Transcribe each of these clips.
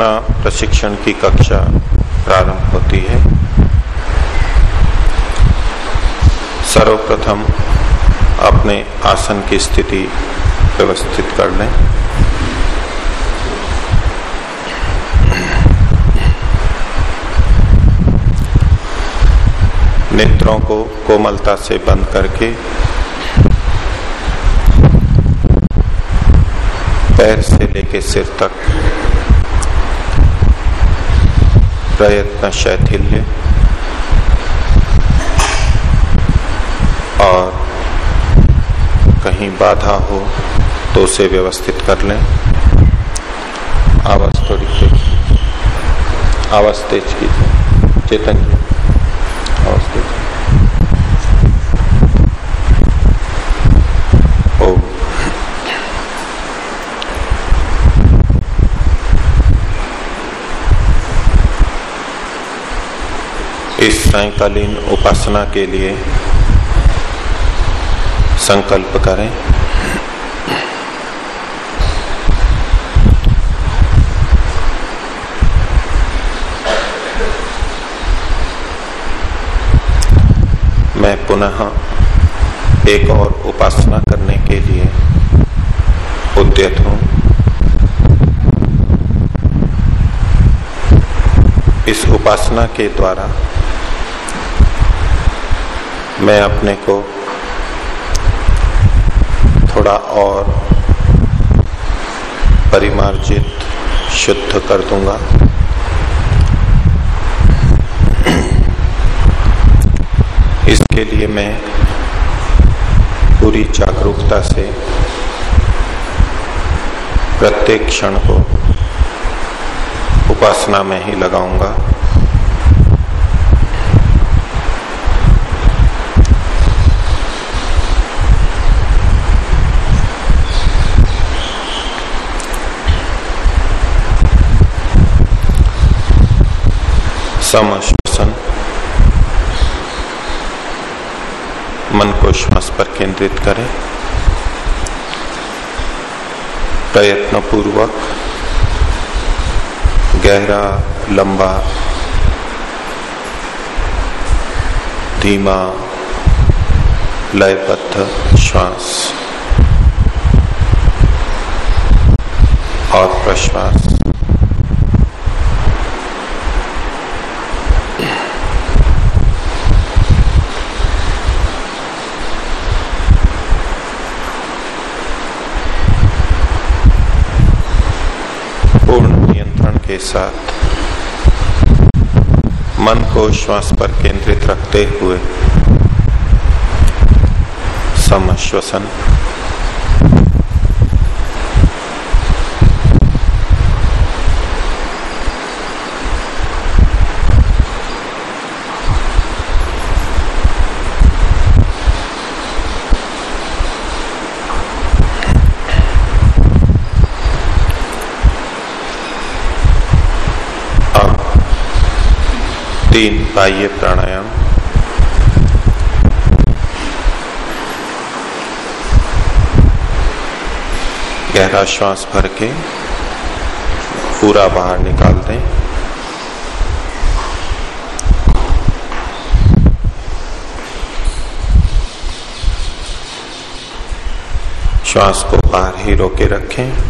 उपासना प्रशिक्षण की कक्षा प्रारंभ होती है। सर्वप्रथम अपने आसन की स्थिति व्यवस्थित कर लें। नेत्रों को कोमलता से बंद करके पैर से लेके सिर तक प्रयत्न शैथिल्य और कहीं बाधा हो तो उसे व्यवस्थित कर लें। आवाज़ थोड़ी आवाज़ तेज कीजिए। चेतन जी आवाज़ तेज इस सायकालीन उपासना के लिए संकल्प करें। मैं पुनः एक और उपासना करने के लिए उद्यत हूँ। इस उपासना के द्वारा मैं अपने को थोड़ा और परिमार्जित, शुद्ध कर दूँगा। इसके लिए मैं पूरी जागरूकता से प्रत्येक क्षण को उपासना में ही लगाऊँगा। समश्वसन मन को श्वास पर केंद्रित करें। प्रयत्न पूर्वक गहरा, लंबा, धीमा, लयबद्ध श्वास और प्रश्वास के साथ। मन को श्वास पर केंद्रित रखते हुए समश्वसन। तीन बाह्य प्राणायाम। गहरा श्वास भर के पूरा बाहर निकाल दें। श्वास को बाहर ही रोके रखें।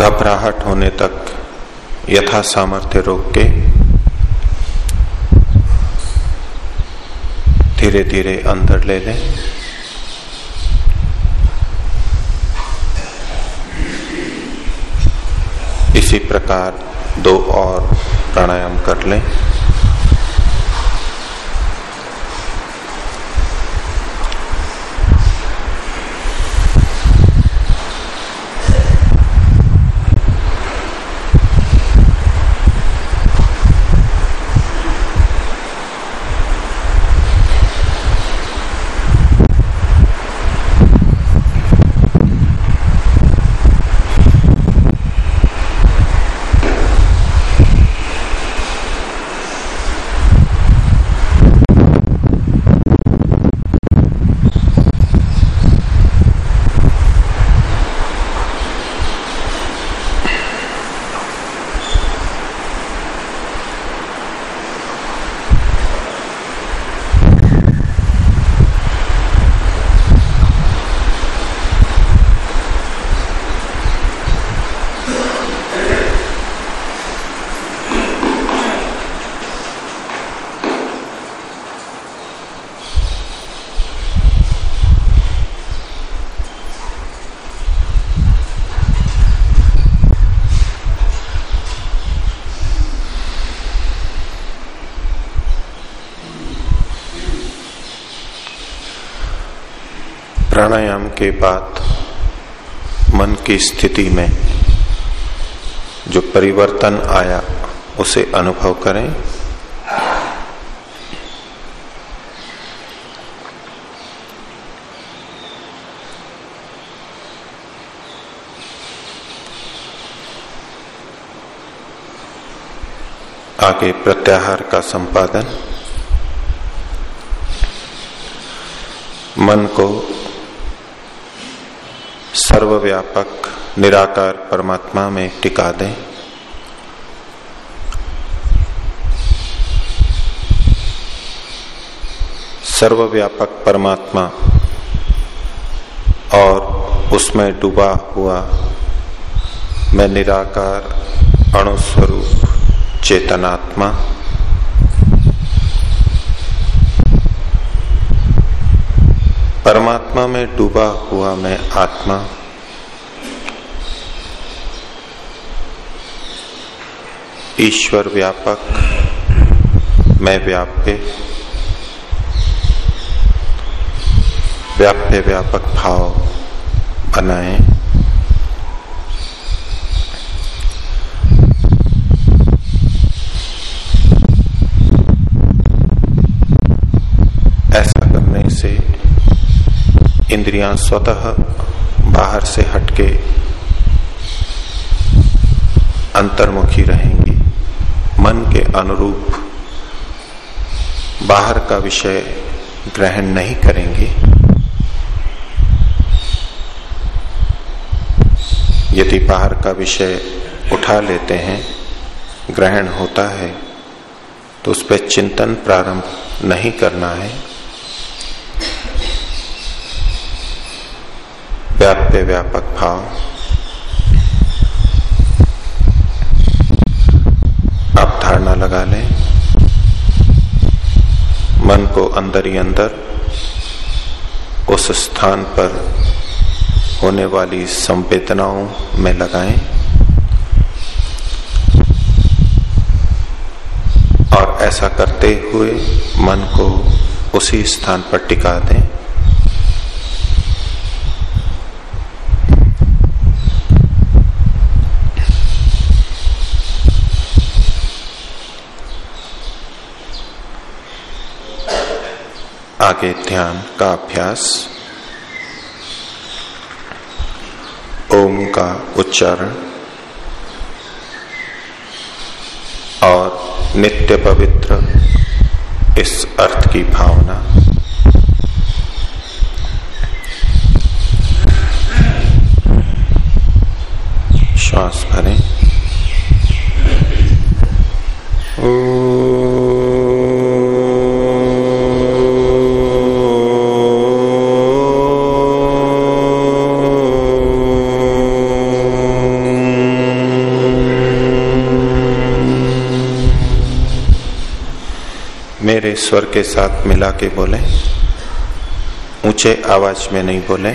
घबराहट होने तक यथा सामर्थ्य रोक के धीरे धीरे अंदर ले लें। इसी प्रकार दो और प्राणायाम कर लें। प्राणायाम के बाद मन की स्थिति में जो परिवर्तन आया, उसे अनुभव करें। आगे प्रत्याहार का संपादन। मन को सर्वव्यापक, निराकार परमात्मा में टिका दें। सर्वव्यापक परमात्मा और उसमें डूबा हुआ मैं निराकार, अणुस्वरूप, चेतनात्मा। परमात्मा में डूबा हुआ मैं आत्मा। ईश्वर व्यापक, मैं व्याप्य व्याप्य व्यापक भाव बनाए। ऐसा करने से इंद्रियाँ स्वतः बाहर से हटके अंतर्मुखी रहेंगी। मन के अनुरूप बाहर का विषय ग्रहण नहीं करेंगे। यदि बाहर का विषय उठा लेते हैं, ग्रहण होता है तो उस पर चिंतन प्रारंभ नहीं करना है। व्याप्य व्यापक भाव आप धारणा लगा लें। मन को अंदर ही अंदर, उस स्थान पर होने वाली संवेदनाओं में लगाएँ। और ऐसा करते हुए मन को उसी स्थान पर टिका दें। आगे ध्यान का अभ्यास। ओम का उच्चारण। और नित्य पवित्र इस अर्थ की भावना। श्वास भरें। ओ मेरे स्वर के साथ मिला के बोले। ऊँचे आवाज़ में नहीं बोले।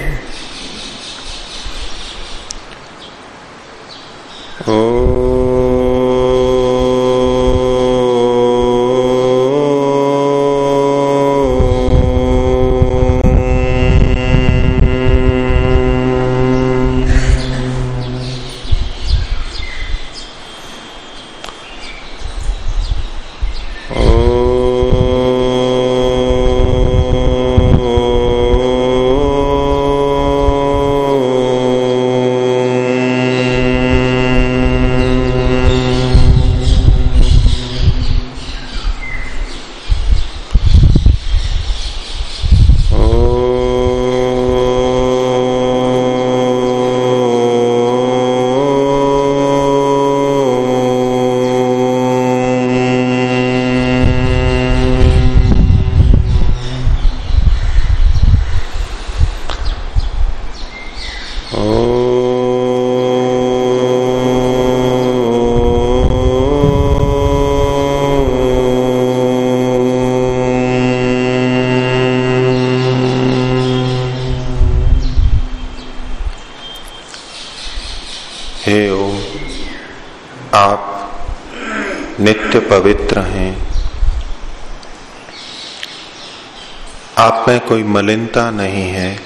पवित्र हैं। आप में कोई मलिनता नहीं है।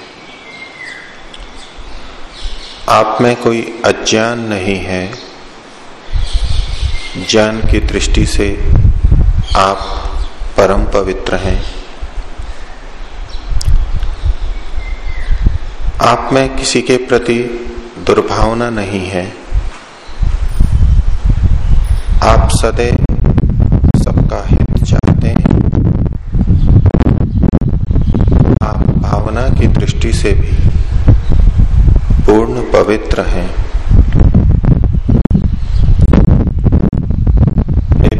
आप में कोई अज्ञान नहीं है। ज्ञान की दृष्टि से आप परम पवित्र हैं। आप में किसी के प्रति दुर्भावना नहीं है। आप सदैव सबका हित चाहते हैं आप भावना की दृष्टि से भी पूर्ण पवित्र हैं।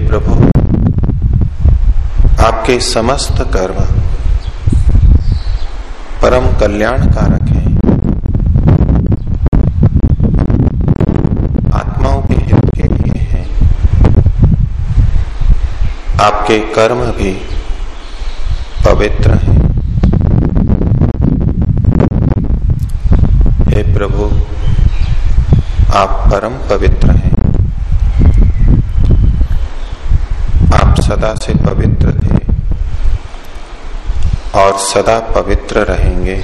प्रभु, आपके समस्त कर्म परम कल्याण कारक है। आत्माओं भी इनके लिए हैं। आपके कर्म भी पवित्र हे प्रभु आप परम पवित्र हैं। आप सदा से पवित्र थे और सदा पवित्र रहेंगे।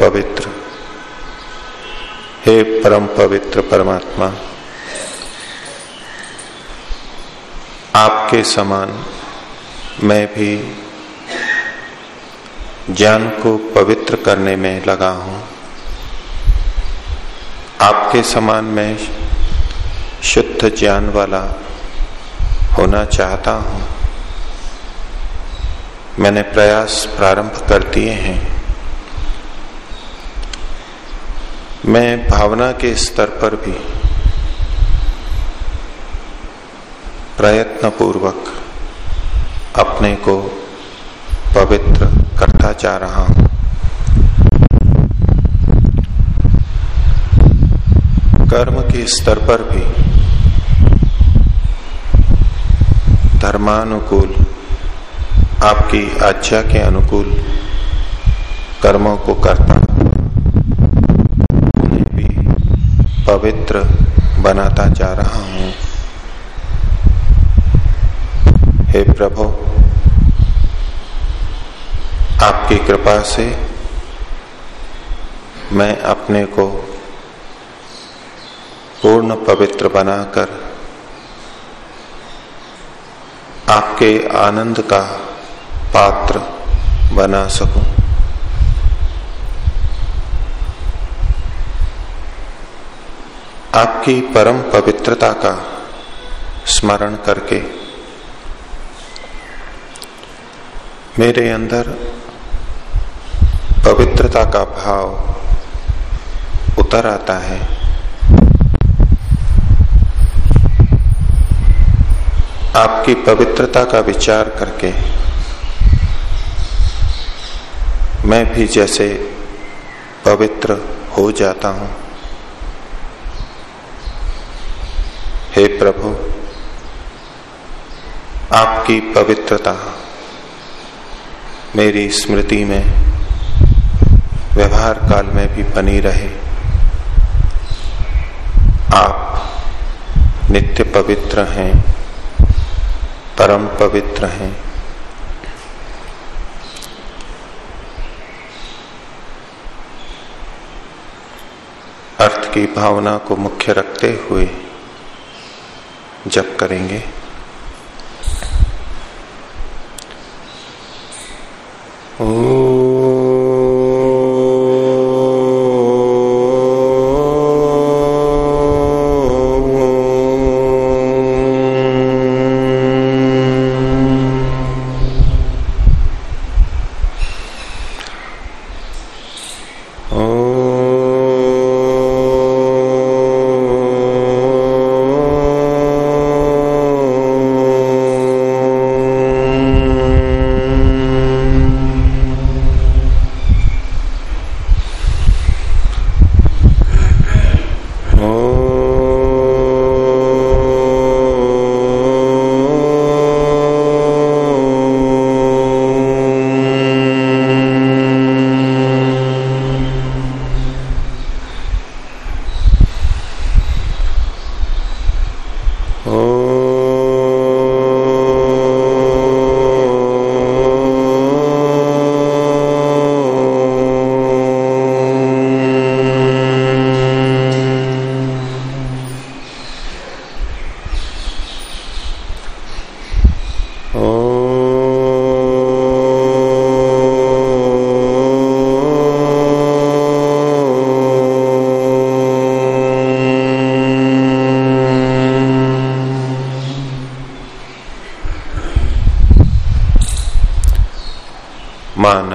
पवित्र। हे परम पवित्र परमात्मा, आपके समान मैं भी ज्ञान को पवित्र करने में लगा हूँ। आपके समान मैं शुद्ध ज्ञान वाला होना चाहता हूँ। मैंने प्रयास प्रारंभ कर दिए हैं। मैं भावना के स्तर पर भी प्रयत्न पूर्वक अपने को पवित्र करता जा रहा हूँ। कर्म के स्तर पर भी धर्मानुकूल, आपकी आज्ञा के अनुकूल कर्मों को करता पवित्र बनाता जा रहा हूँ। हे प्रभु, आपकी कृपा से मैं अपने को पूर्ण पवित्र बनाकर आपके आनंद का पात्र बना सकूँ। आपकी परम पवित्रता का स्मरण करके मेरे अंदर पवित्रता का भाव उतर आता है। आपकी पवित्रता का विचार करके मैं भी जैसे पवित्र हो जाता हूँ। हे प्रभु, आपकी पवित्रता मेरी स्मृति में, व्यवहार काल में भी बनी रहे। आप नित्य पवित्र हैं, परम पवित्र हैं। अर्थ की भावना को मुख्य रखते हुए जप करेंगे।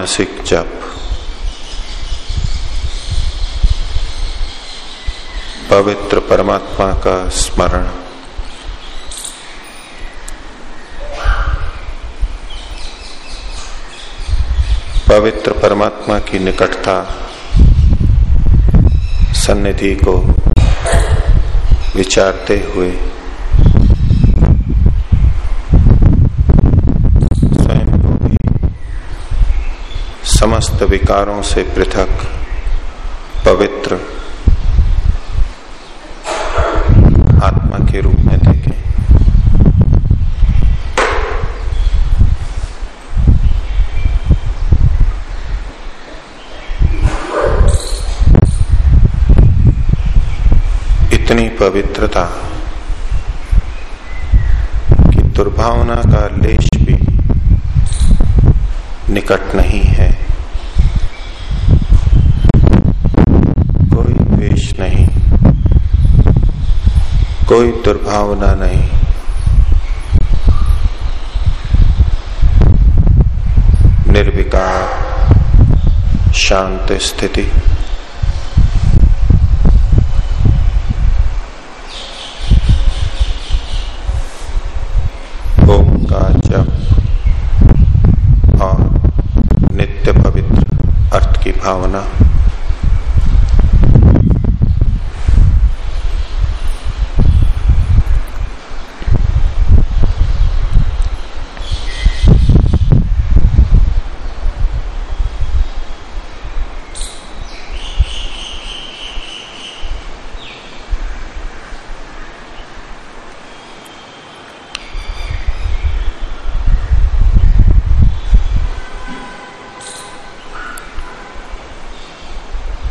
मानसिक जप। पवित्र परमात्मा का स्मरण। पवित्र परमात्मा की निकटता सन्निधि को विचारते हुए समस्त विकारों से पृथक, पवित्र आत्मा के रूप में देखें। इतनी पवित्रता कि दुर्भावना का लेश भी निकट नहीं है। कोई दुर्भावना नहीं। निर्विकार शांत स्थिति ओम का जप और नित्य पवित्र अर्थ की भावना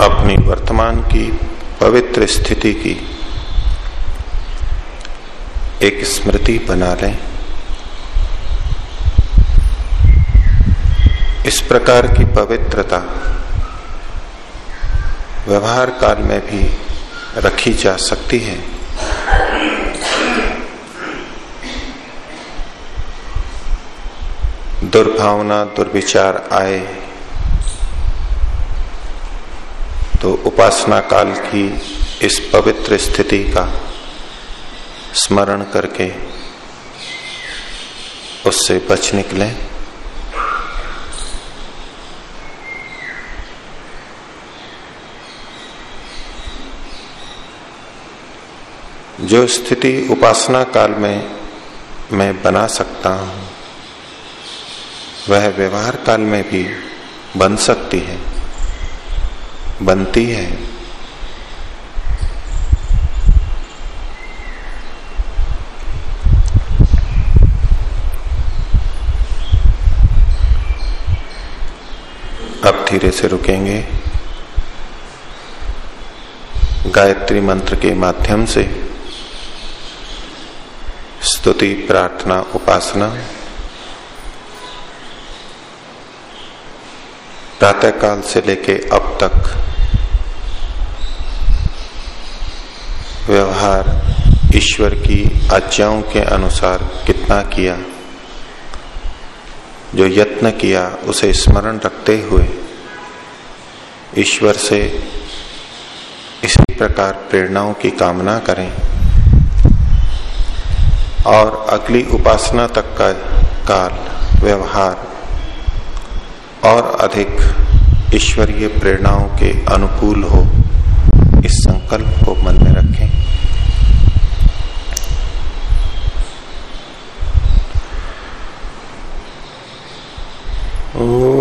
अपनी वर्तमान की पवित्र स्थिति की एक स्मृति बना लें। इस प्रकार की पवित्रता व्यवहार काल में भी रखी जा सकती है। दुर्भावना, दुर्विचार आए तो उपासना काल की इस पवित्र स्थिति का स्मरण करके उससे बच निकले। जो स्थिति उपासना काल में मैं बना सकता हूँ, वह व्यवहार काल में भी बन सकती है। बनती है। अब धीरे से रुकेंगे। गायत्री मंत्र के माध्यम से स्तुति, प्रार्थना, उपासना, प्रातःकाल से लेके अब तक व्यवहार ईश्वर की आज्ञाओं के अनुसार कितना किया, जो यत्न किया, उसे स्मरण रखते हुए ईश्वर से इसी प्रकार प्रेरणाओं की कामना करें। और अगली उपासना तक का काल, व्यवहार और अधिक ईश्वरीय प्रेरणाओं के अनुकूल हो। इस संकल्प को मन में रखें। मानसिक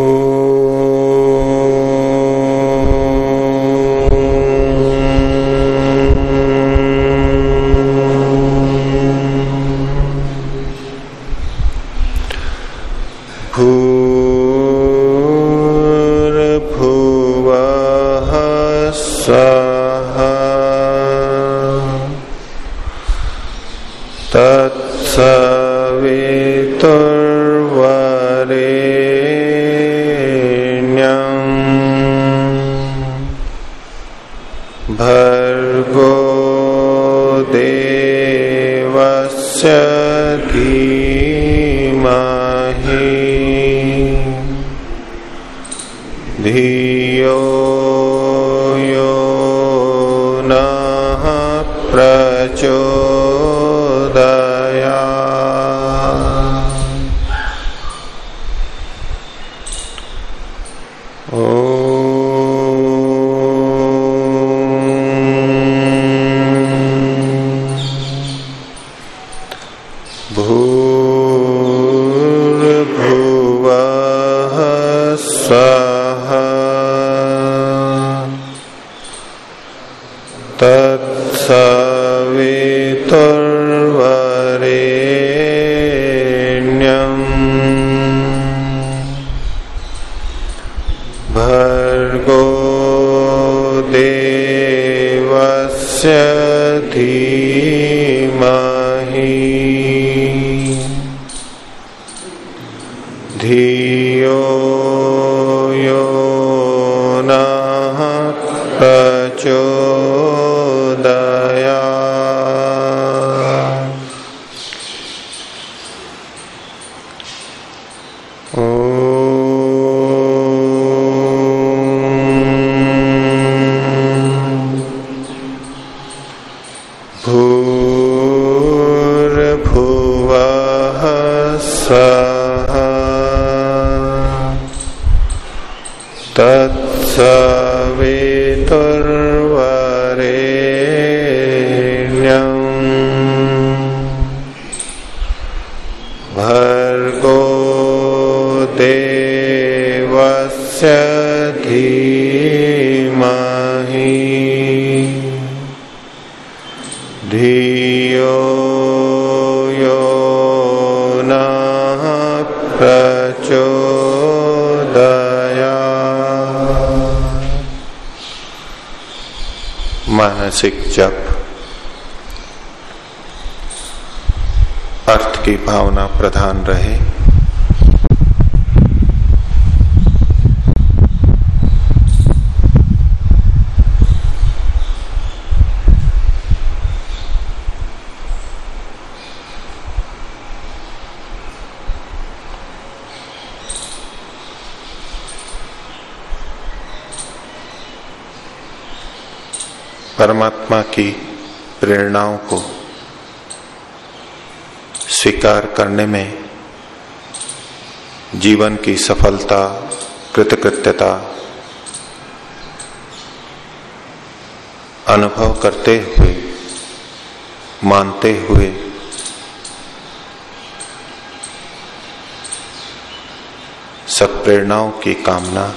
परमात्मा की प्रेरणाओं को स्वीकार करने में जीवन की सफलता, कृतकृत्यता अनुभव करते हुए, मानते हुए सब प्रेरणाओं की कामना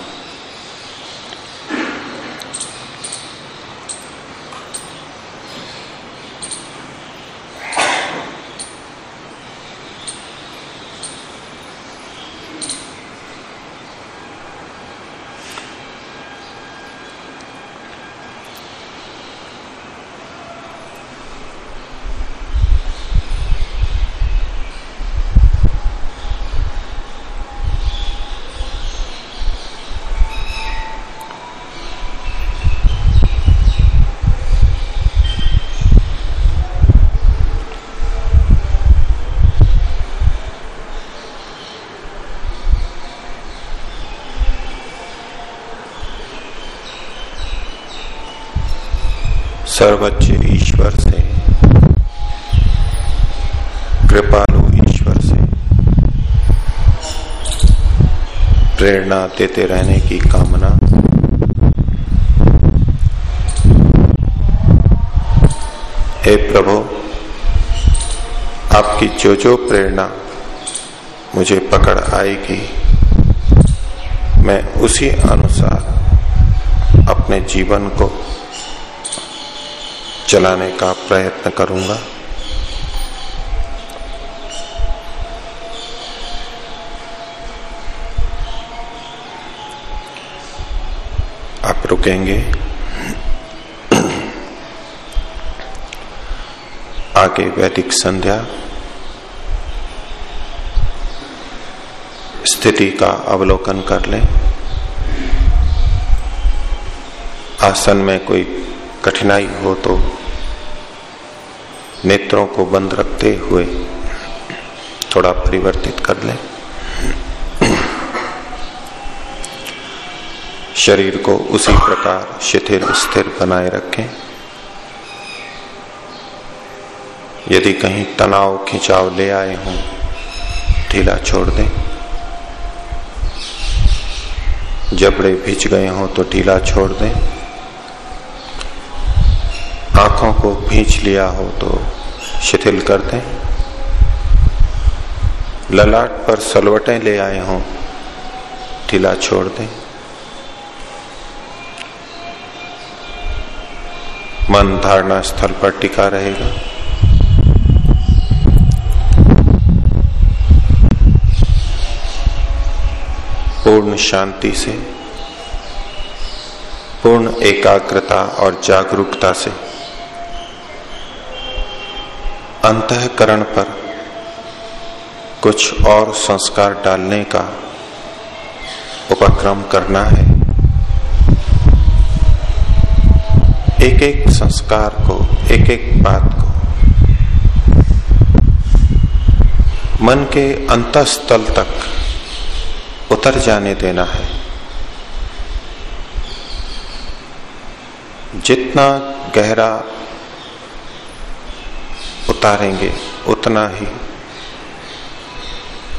सर्वोच्च ईश्वर से। कृपालु ईश्वर से। प्रेरणा देते रहने की कामना। हे प्रभु, आपकी जो जो प्रेरणा मुझे पकड़ आएगी, मैं उसी अनुसार अपने जीवन को चलाने का प्रयत्न करूँगा। आप रुकेंगे। आगे वैदिक संध्या। स्थिति का अवलोकन कर लें। आसन में कोई कठिनाई हो तो नेत्रों को बंद रखते हुए थोड़ा परिवर्तित कर लें। शरीर को उसी प्रकार शिथिल, स्थिर बनाए रखें। यदि कहीं तनाव, खिंचाव ले आए हों, ढीला छोड़ दें। जबड़े भिज गए हों तो ढीला छोड़ दें। आँखों को भींच लिया हो तो शिथिल कर दें। ललाट पर सलवटें ले आए हों ढीला छोड़ दें। मन धारणा स्थल पर टिका रहेगा। पूर्ण शांति से, पूर्ण एकाग्रता और जागरूकता से। अंतकरण पर कुछ और संस्कार डालने का उपक्रम करना है। एक एक संस्कार को एक एक बात को मन के अंतस्थल तक उतर जाने देना है। जितना गहरा उतारेंगे उतना ही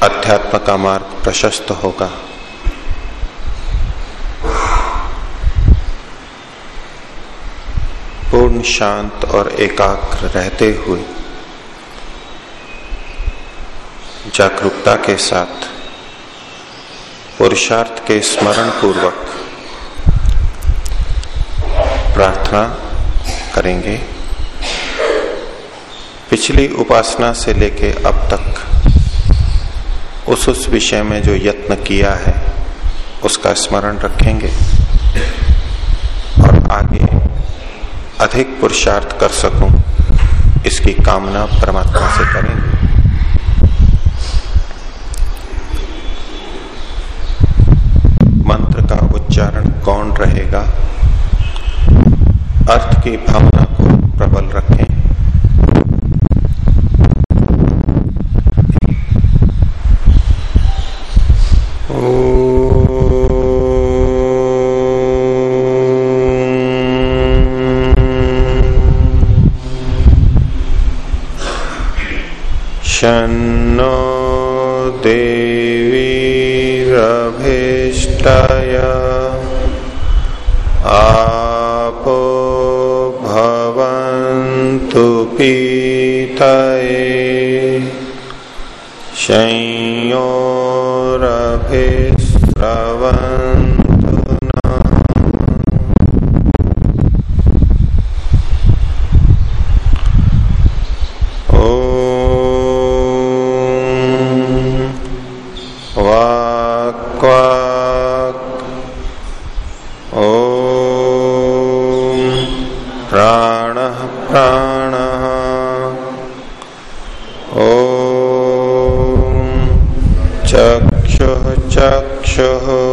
अध्यात्म का मार्ग प्रशस्त होगा। पूर्ण शांत और एकाग्र रहते हुए, जागरूकता के साथ, पुरुषार्थ के स्मरण पूर्वक प्रार्थना करेंगे। पिछली उपासना से लेके अब तक, उस उस विषय में जो यत्न किया है, उसका स्मरण रखेंगे और आगे अधिक पुरुषार्थ कर सकूँ, इसकी कामना परमात्मा से करेंगे। मंत्र का उच्चारण कौन रहेगा? अर्थ की भावना शः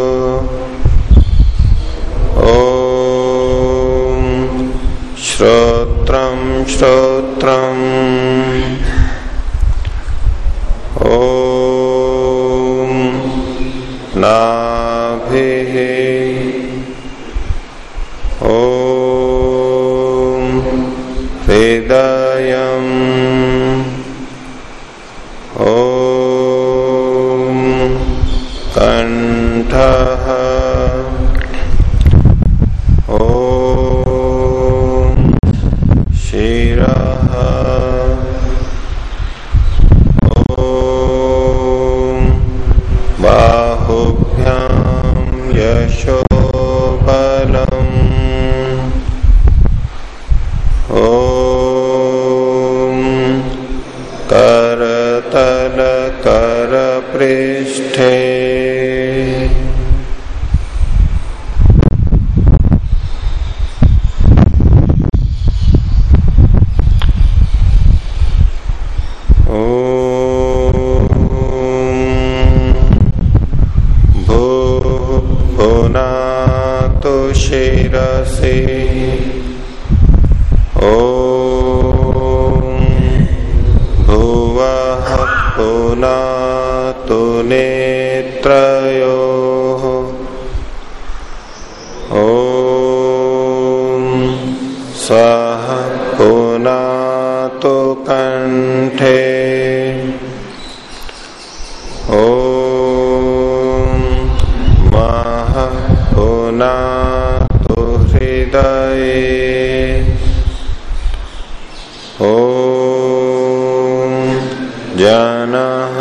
जनः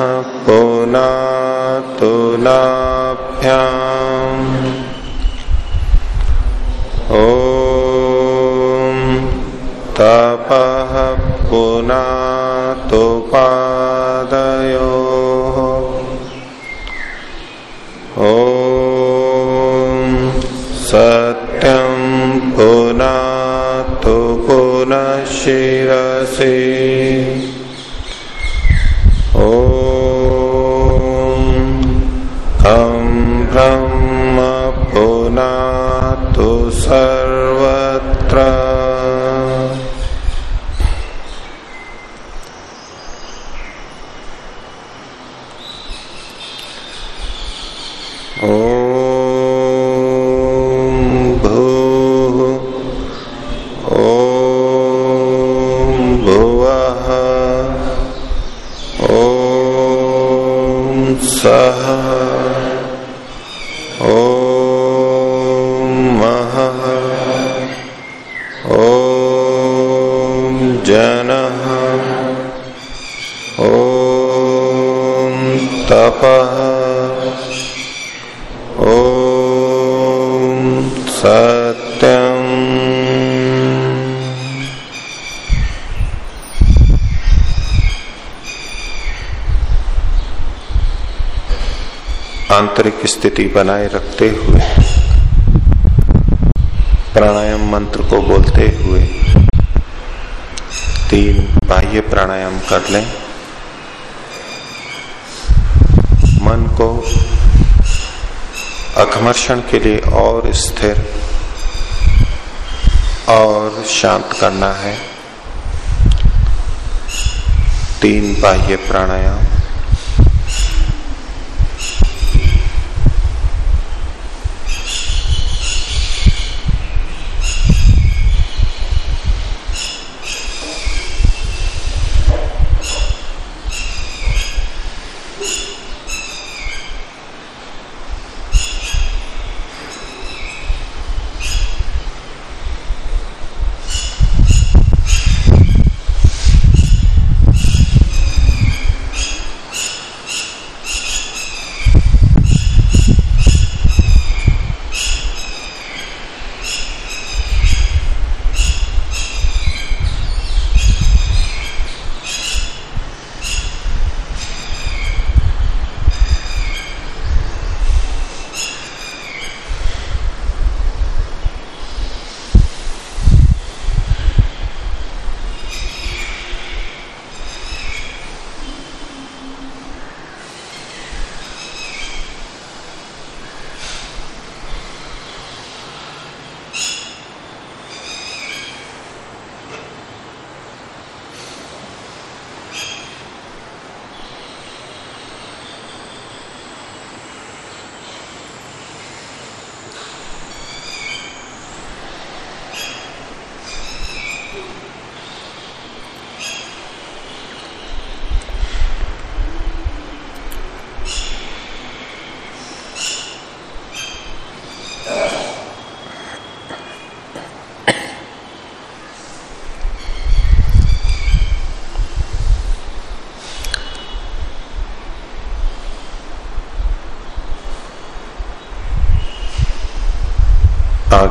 पुनातुलाभ्याम्। ॐ तपः पुनातुपादयोः। ॐ आंतरिक स्थिति बनाए रखते हुए, प्राणायाम मंत्र को बोलते हुए, तीन बाह्य प्राणायाम कर लें मन को अघमर्षण के लिए और स्थिर और शांत करना है। तीन बाह्य प्राणायाम।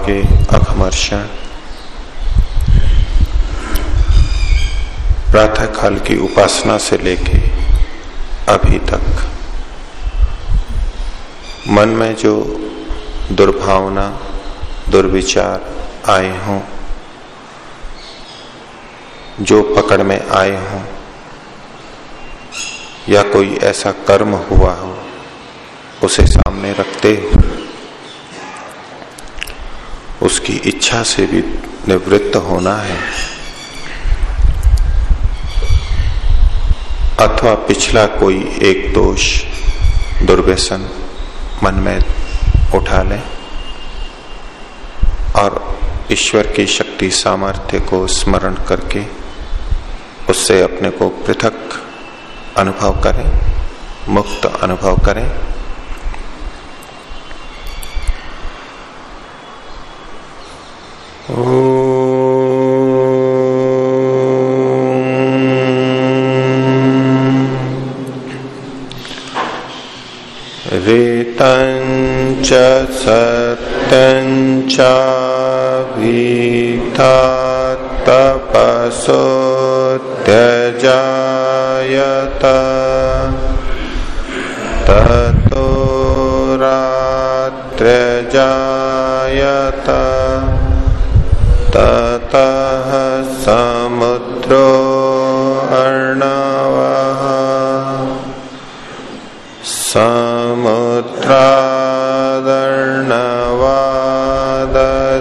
आगे अघमर्षण। प्रातः काल की उपासना से लेके अभी तक। मन में जो दुर्भावना, दुर्विचार आए हों, जो पकड़ में आए हों, या कोई ऐसा कर्म हुआ हो, उसे सामने रखते हो उसकी इच्छा से भी निवृत्त होना है। अथवा पिछला कोई एक दोष, दुर्व्यसन मन में उठा ले और ईश्वर की शक्ति सामर्थ्य को स्मरण करके उससे अपने को पृथक अनुभव करें, मुक्त अनुभव करें। सत्यञ्च भीता तपसोऽत्यजायत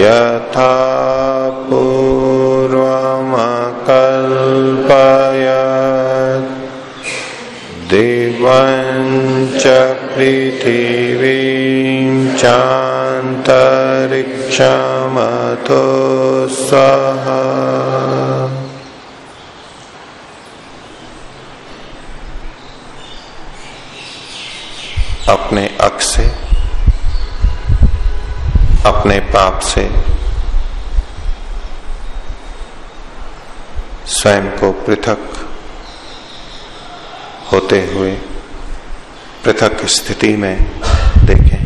यथा पूर्वमकल्पयत् दिवञ्च पृथिवीं चान्तरिक्षमतो सः अपने अक से अपने पाप से स्वयं को पृथक होते हुए, पृथक स्थिति में देखें।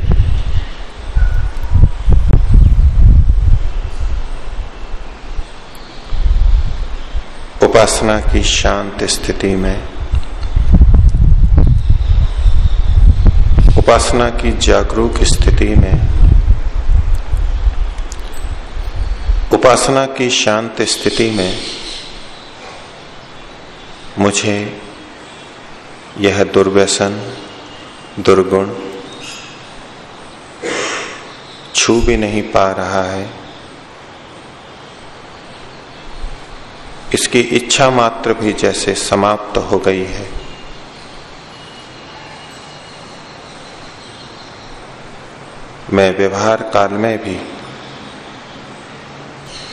उपासना की शांत स्थिति में, उपासना की जागरूक स्थिति में उपासना की शांत स्थिति में मुझे यह दुर्व्यसन, दुर्गुण छू भी नहीं पा रहा है। इसकी इच्छा मात्र भी जैसे समाप्त हो गई है। मैं व्यवहार काल में भी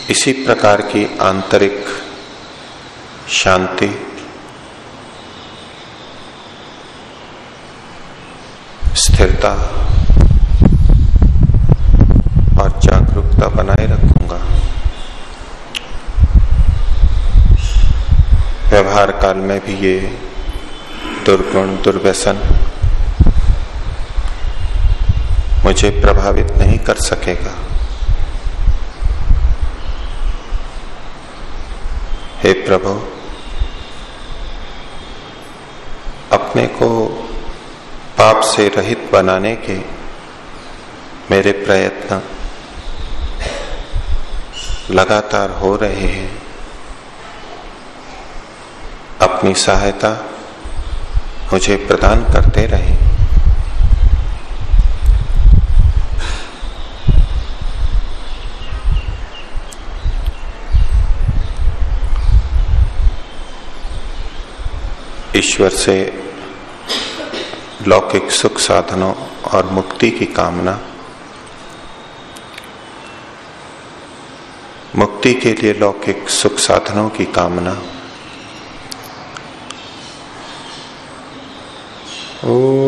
इसी प्रकार की आंतरिक शांति। स्थिरता और जागरूकता बनाए रखूँगा। व्यवहार काल में भी ये दुर्गुण, दुर्व्यसन मुझे प्रभावित नहीं कर सकेगा। हे प्रभु, अपने को पाप से रहित बनाने के मेरे प्रयत्न लगातार हो रहे हैं। अपनी सहायता मुझे प्रदान करते रहे। ईश्वर से लौकिक सुख साधनों और मुक्ति की कामना, मुक्ति के लिए लौकिक सुख साधनों की कामना। ओ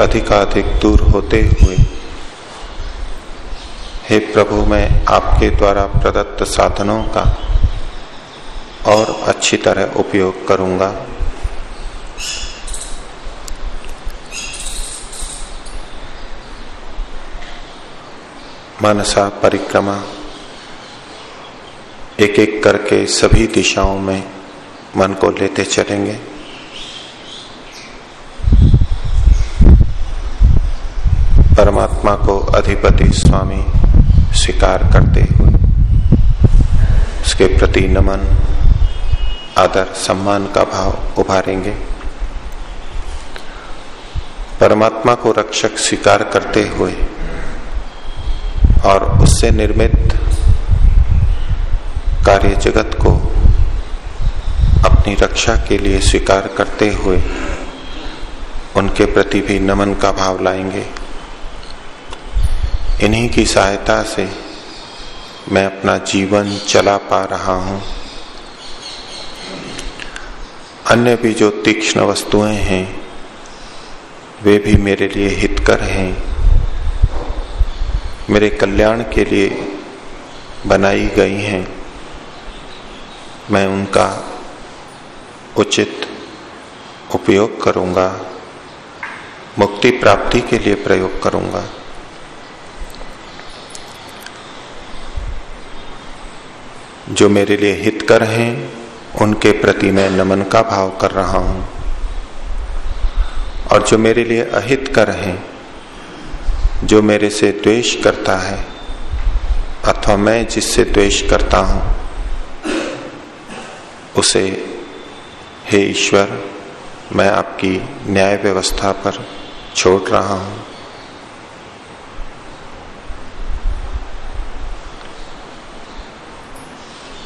अधिकाधिक दूर होते हुए। हे प्रभु, मैं आपके द्वारा प्रदत्त साधनों का और अच्छी तरह उपयोग करूँगा। मनसा परिक्रमा एक एक करके सभी दिशाओं में मन को लेते चलेंगे। परमात्मा को अधिपति स्वामी स्वीकार करते हुए, उसके प्रति नमन, आदर, सम्मान का भाव उभारेंगे। परमात्मा को रक्षक स्वीकार करते हुए और उससे निर्मित कार्य जगत को अपनी रक्षा के लिए स्वीकार करते हुए उनके प्रति भी नमन का भाव लाएँगे। इन्हीं की सहायता से मैं अपना जीवन चला पा रहा हूँ। अन्य भी जो तीक्ष्ण वस्तुएँ हैं, वे भी मेरे लिए हितकर हैं। मेरे कल्याण के लिए बनाई गई हैं। मैं उनका उचित उपयोग करूँगा, मुक्ति प्राप्ति के लिए प्रयोग करूँगा। जो मेरे लिए हितकर हैं, उनके प्रति मैं नमन का भाव कर रहा हूँ। और जो मेरे लिए अहितकर हैं, जो मेरे से द्वेष करता है, अथवा मैं जिससे द्वेष करता हूँ, उसे, हे ईश्वर, मैं आपकी न्याय व्यवस्था पर छोड़ रहा हूँ।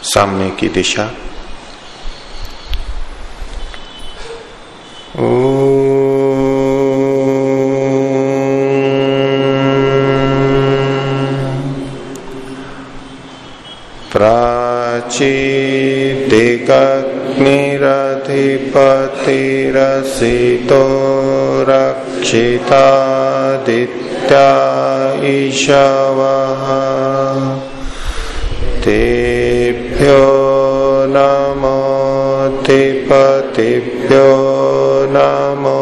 सामने की दिशा। प्राचीदिगग्निरधिपतिरसितो रक्षितादित्या ईशवः तेभ्यो नमोतिपतिभ्यो नमो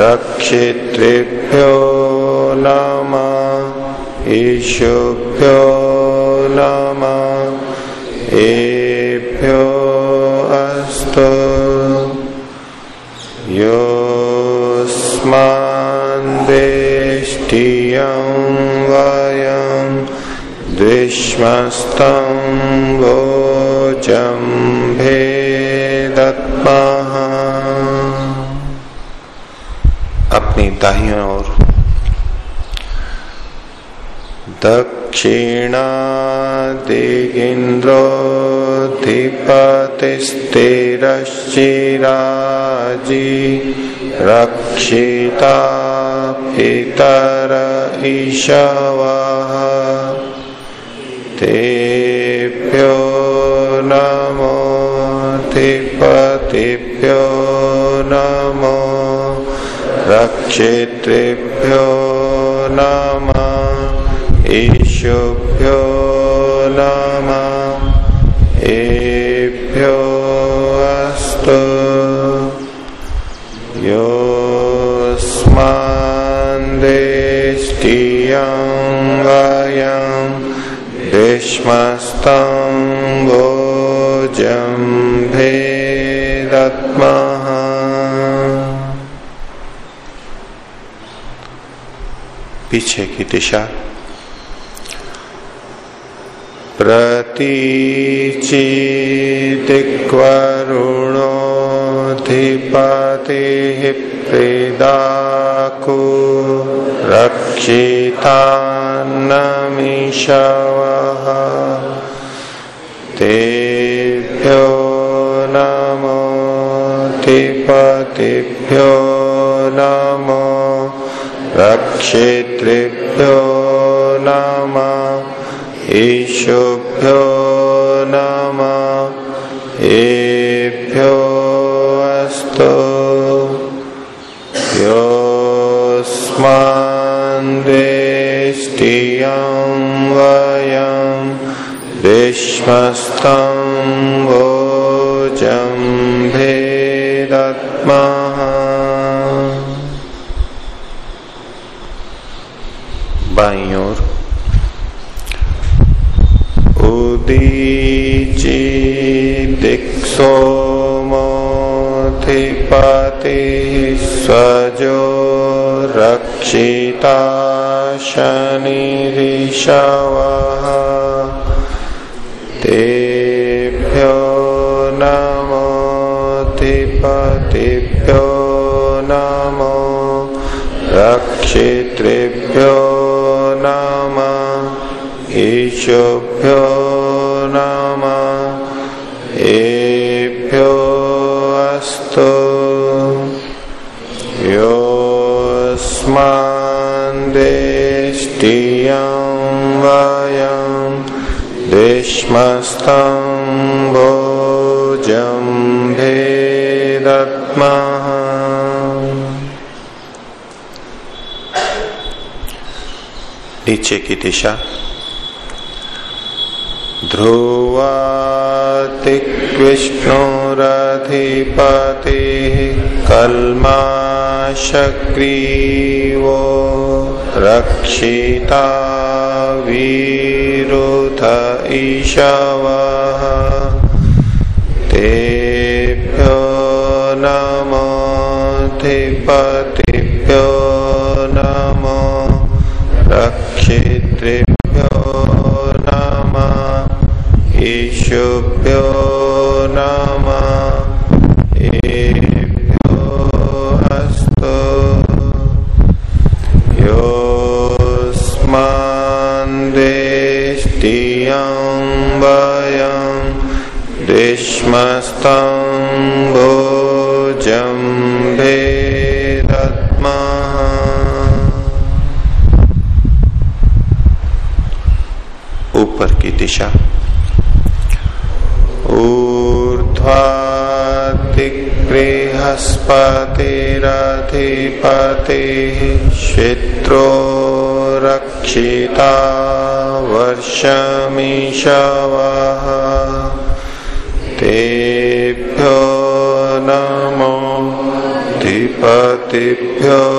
रक्षितृभ्यो नम ईशुभ्यो नम एभ्यो अस्तु योऽस्मान्देष्टियं वयं द्विष्मस्तं भोजं भेदत्मः अपनी दाहियों ओर दक्षिणादिगिन्द्रोऽधिपतिस्तिरश्चिराजी रक्षिता पितर ईशवः तेभ्यो नमोऽधिपतिभ्यो नमो रक्षितृभ्यो नमः ईशुभ्यो नम। भेदत्मः। पीछे की दिशा। प्रतीचिदिक्वरुणोऽधिपतिः प्रेदाको रक्षितान्नमिषवः तेभ्यो नमोऽधिपतिभ्यो नमो रक्षेतृभ्यो नमः ईशुभ्यो नमः एभ्यो अस्तु वयं विश्वस्तं भोजं भेदत्मः। बाई ओर। उदीची स्वजो रक्षिता शनिरिषवः तेभ्यो नमोधिपतिभ्यो नमो रक्षितृभ्यो नम ईशुभ्यो विश्मस्तं भोजं भेदत्मः। नीचे की दिशा। ध्रुवातिक विष्णुरधिपति कल्माशक्रीवो रक्षिता। वीरुथ ईशवः। तेभ्यो नमोधिपतिभ्यो नमो रक्षितृभ्यो नमः। ईशुभ्यो नमः ऊर्ध्वादिबृहस्पतिरधिपति क्षेत्रो रक्षिता वर्षमीशवः तेभ्यो नमो धिपतिभ्यो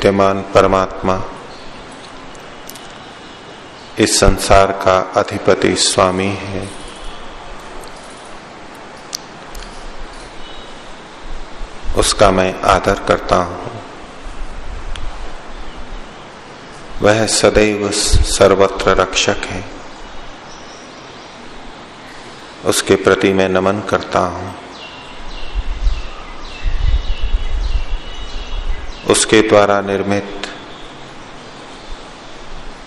विद्यमान परमात्मा, इस संसार का अधिपति स्वामी है। उसका मैं आदर करता हूँ। वह सदैव सर्वत्र रक्षक है। उसके प्रति मैं नमन करता हूँ। उसके द्वारा निर्मित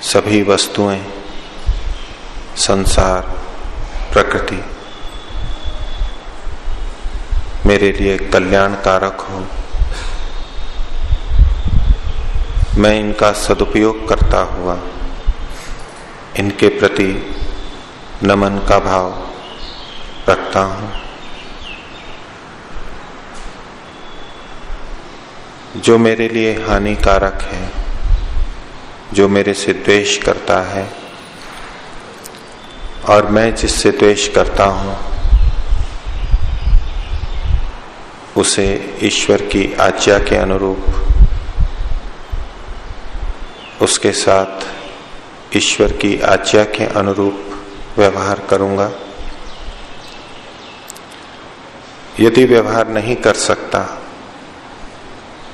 सभी वस्तुएँ, संसार, प्रकृति मेरे लिए कल्याणकारक हो। मैं इनका सदुपयोग करता हुआ, इनके प्रति नमन का भाव रखता हूँ। जो मेरे लिए हानिकारक है, जो मेरे से द्वेष करता है, और मैं जिससे द्वेष करता हूँ, उसे ईश्वर की आज्ञा के अनुरूप, उसके साथ ईश्वर की आज्ञा के अनुरूप व्यवहार करूँगा। यदि व्यवहार नहीं कर सकता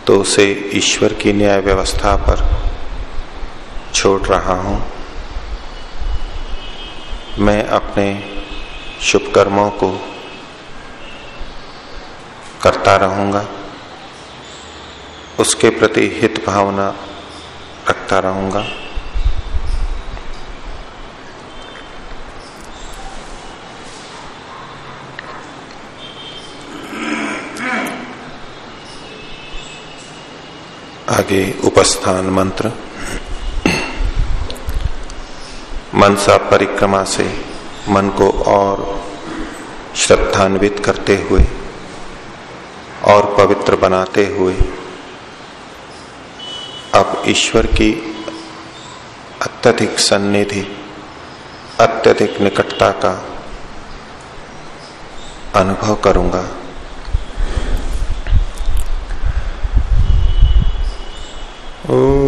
तो उसे ईश्वर की न्याय व्यवस्था पर छोड़ रहा हूँ। मैं अपने शुभ कर्मों को करता रहूँगा। उसके प्रति हित भावना रखता रहूँगा। आगे उपस्थान मंत्र। मनसा परिक्रमा से मन को और श्रद्धान्वित करते हुए, और पवित्र बनाते हुए अब ईश्वर की अत्यधिक सन्निधि, अत्यधिक निकटता का अनुभव करूँगा। ओ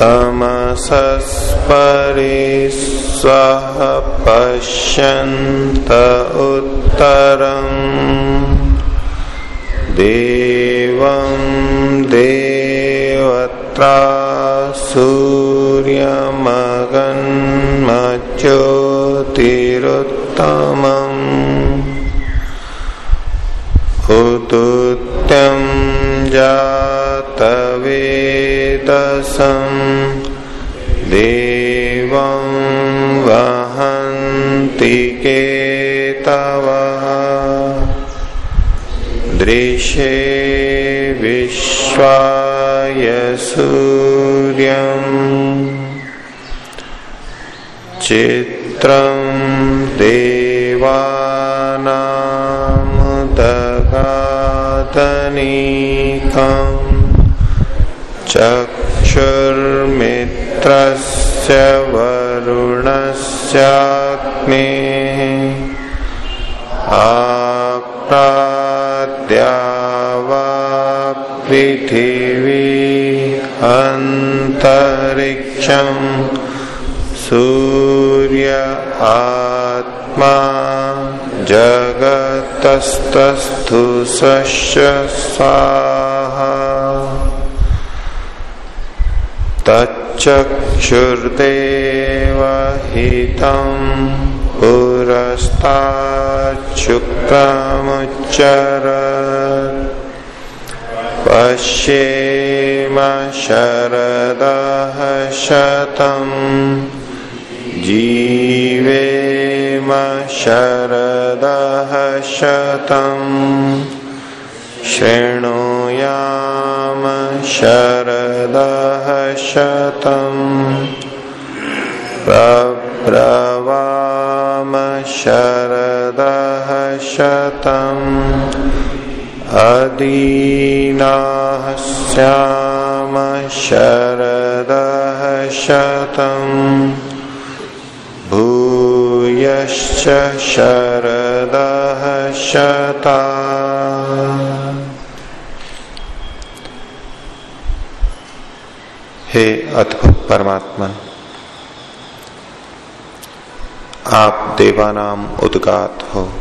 तमसस्परि स्वः पश्यन्त उत्तरम् देवं देवत्रा जातवेदसम् देवं वहन्ति केतव दृशे विश्वाय सूर्यम् चित्रं देवानामुदगातनीकम् चक्षुर्मित्र मित्रस्य वरुणस्याग्ने पृथिवी अन्तरिक्षम् सूर्य आत्मा जगतस्तस्थु स्वाहा। तत् चक्षुर्देव हितम् पुरस्ताच्छुक्रमुच्चर पश्येम शरदः शतम् जीवेम शरदः शतम् शृणुयाम शरदः शतम् प्रब्रवाम शरदः शतम् अदीनाः स्याम शरदः शतम् शरदः शता हे अद्भुत परमात्मन आप देवानाम उद्गात हो।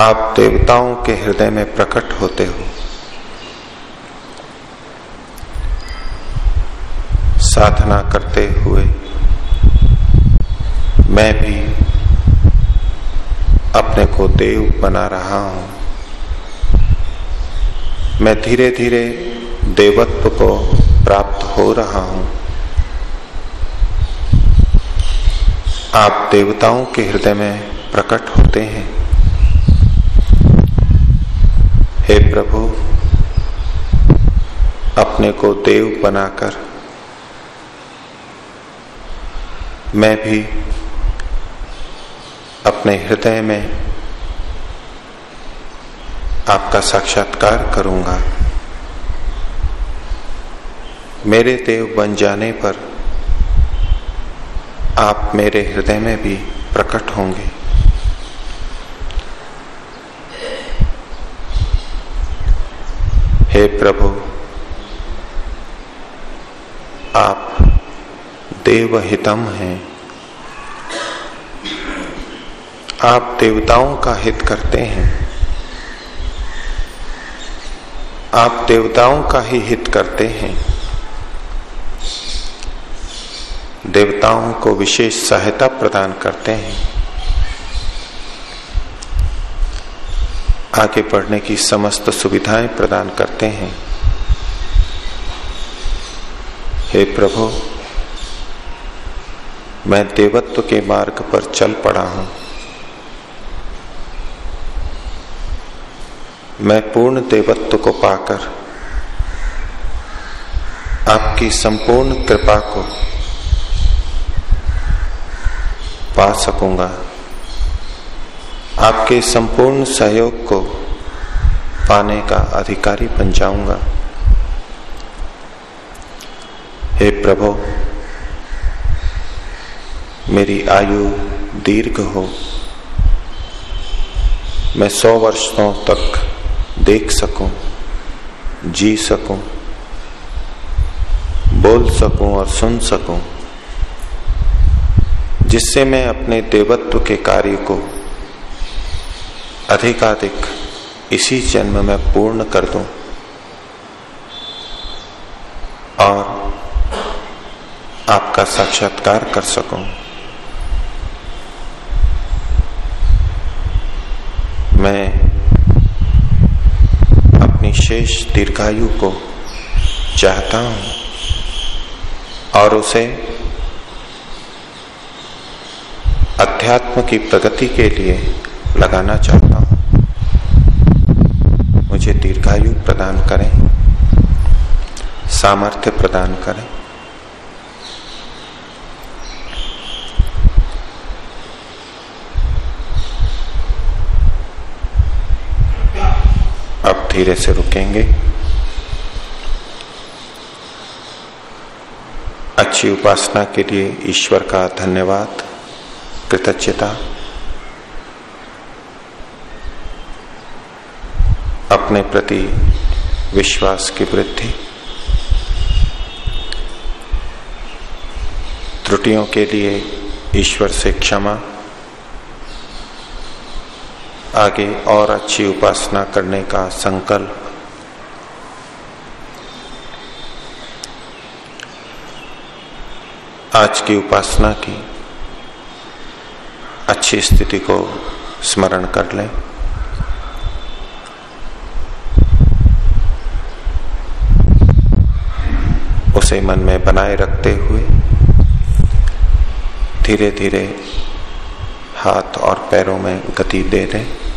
आप देवताओं के हृदय में प्रकट होते हो। साधना करते हुए मैं भी अपने को देव बना रहा हूँ। मैं धीरे धीरे देवत्व को प्राप्त हो रहा हूँ। आप देवताओं के हृदय में प्रकट होते हैं। हे प्रभु, अपने को देव बनाकर मैं भी अपने हृदय में आपका साक्षात्कार करूँगा। मेरे देव बन जाने पर आप मेरे हृदय में भी प्रकट होंगे। हे प्रभु, आप देवहितम हैं। आप देवताओं का हित करते हैं। आप देवताओं का ही हित करते हैं। देवताओं को विशेष सहायता प्रदान करते हैं। आगे बढ़ने की समस्त सुविधाएँ प्रदान करते हैं। हे प्रभु, मैं देवत्व के मार्ग पर चल पड़ा हूँ। मैं पूर्ण देवत्व को पाकर आपकी संपूर्ण कृपा को पा सकूँगा। आपके संपूर्ण सहयोग को पाने का अधिकारी बन जाऊँगा। हे प्रभु, मेरी आयु दीर्घ हो। मैं सौ वर्षों तक देख सकूँ, जी सकूँ, बोल सकूँ और सुन सकूँ, जिससे मैं अपने देवत्व के कार्य को अधिकाधिक इसी जन्म में पूर्ण कर दूँ। और आपका साक्षात्कार कर सकूँ। मैं अपनी शेष दीर्घायु को चाहता हूँ और उसे अध्यात्म की प्रगति के लिए लगाना चाहता हूँ। मुझे दीर्घायु प्रदान करें, सामर्थ्य प्रदान करें अब धीरे से रुकेंगे। अच्छी उपासना के लिए ईश्वर का धन्यवाद, कृतज्ञता। अपने प्रति विश्वास की वृद्धि। त्रुटियों के लिए ईश्वर से क्षमा। आगे और अच्छी उपासना करने का संकल्प। आज की उपासना की अच्छी स्थिति को स्मरण कर लें। उसे मन में बनाए रखते हुए धीरे धीरे हाथ और पैरों में गति दे दें।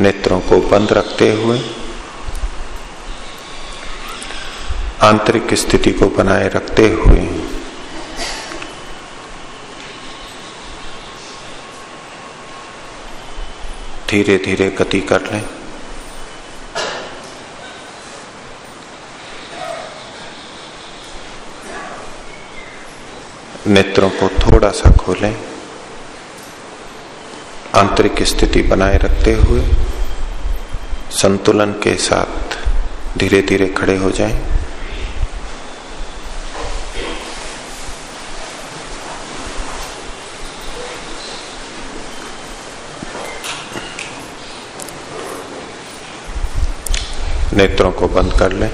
नेत्रों को बंद रखते हुए, आंतरिक स्थिति को बनाए रखते हुए धीरे धीरे गति कर लें। नेत्रों को थोड़ा सा खोलें। आंतरिक स्थिति बनाए रखते हुए संतुलन के साथ धीरे धीरे खड़े हो जाएँ। नेत्रों को बंद कर लें।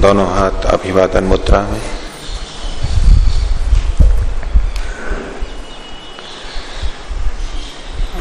दोनों हाथ अभिवादन मुद्रा में।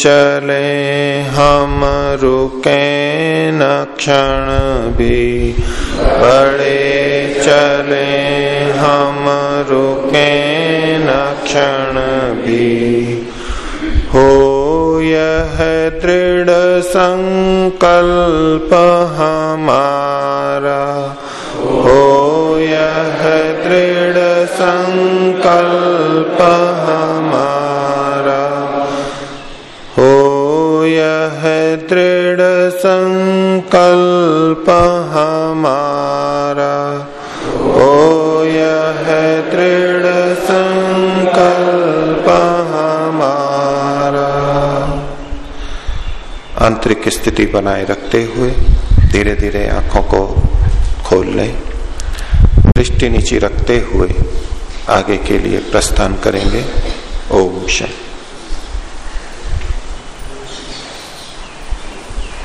चले हम रुके न क्षण भी। बड़े चले हम रुके न क्षण भी। हो यह दृढ़ संकल्प हमारा। संकल्प हमारा हो यह दृढ़ संकल्प हमारा आंतरिक स्थिति बनाए रखते हुए धीरे धीरे आँखों को खोल लें। दृष्टि नीचे रखते हुए आगे के लिए प्रस्थान करेंगे। ओम शांति